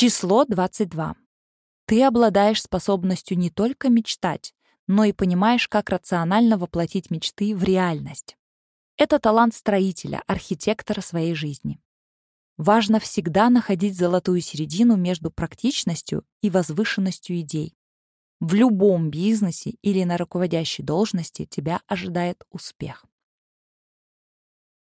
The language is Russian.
Число 22. Ты обладаешь способностью не только мечтать, но и понимаешь, как рационально воплотить мечты в реальность. Это талант строителя, архитектора своей жизни. Важно всегда находить золотую середину между практичностью и возвышенностью идей. В любом бизнесе или на руководящей должности тебя ожидает успех.